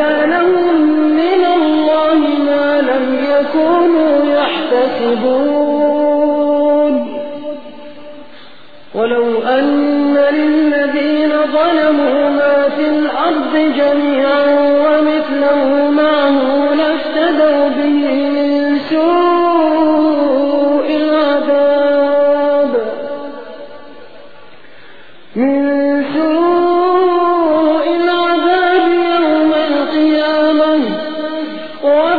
لهم من الله ما لم يكونوا يحتسبون. ولو أن للذين ظلموا ما في الأرض جميعا ومثله معه لافتدوا به من سوء العذاب. من سوء قال